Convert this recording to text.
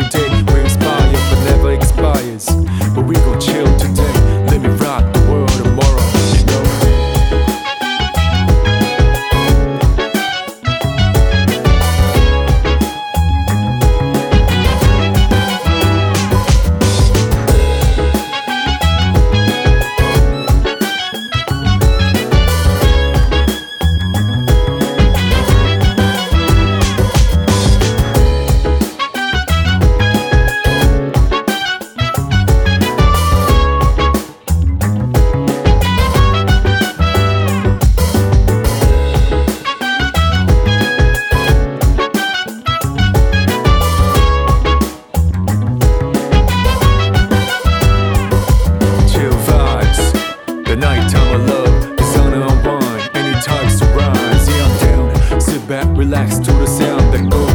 every day we inspire but never expires. But we gon' chill today. to the sound that goes.